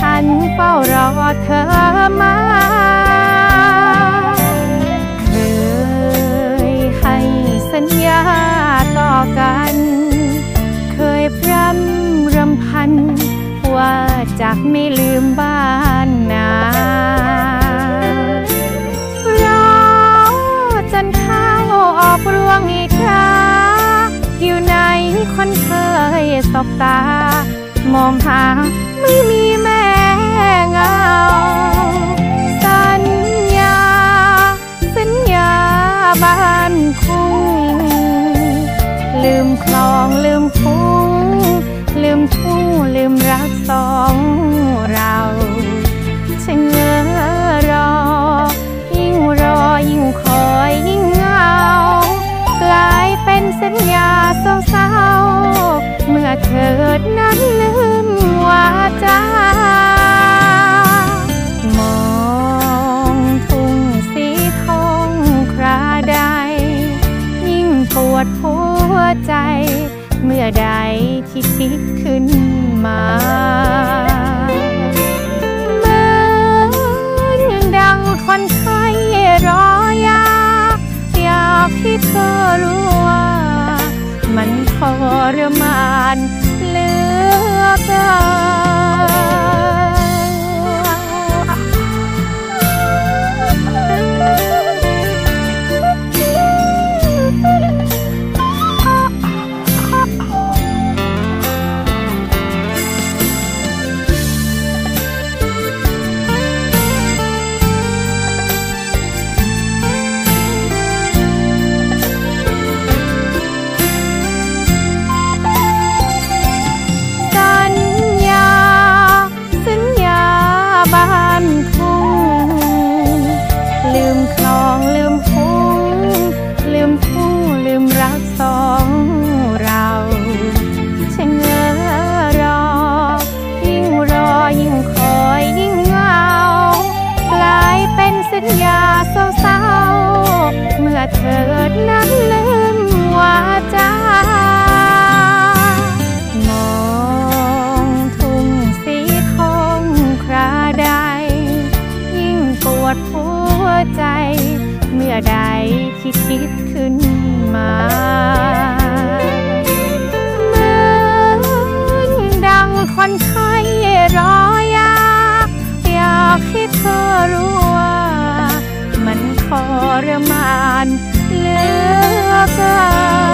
ฉันเฝ้ารอเธอมาเคยให้สัญญาต่อกัน เคยพร่ำรำพัน ว่าจะไม่ลืมบ้านนารออกรวงอีกาอยู่ในคนเคยสบตามองหา ลืมคลองลืมฟุ้งลืมทุ่งลืมรักสอง quisiste. ใดที่คิดขึ้นมาเมืองดังคนไข้รอยากอยากให้เธอรู้ว่า มันทรมานเหลือเกิน